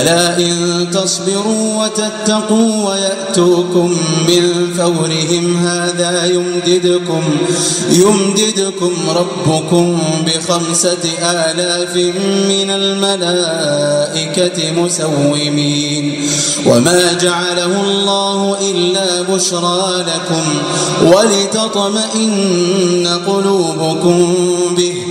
بلى إن تصبروا وتتقوا ويأتوكم من فورهم هذا يمددكم يمددكم ربكم بخمسة آلاف من الملائكة مسومين وما جعله الله إلا بشرى لكم ولتطمئن قلوبكم به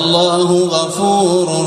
والله غفور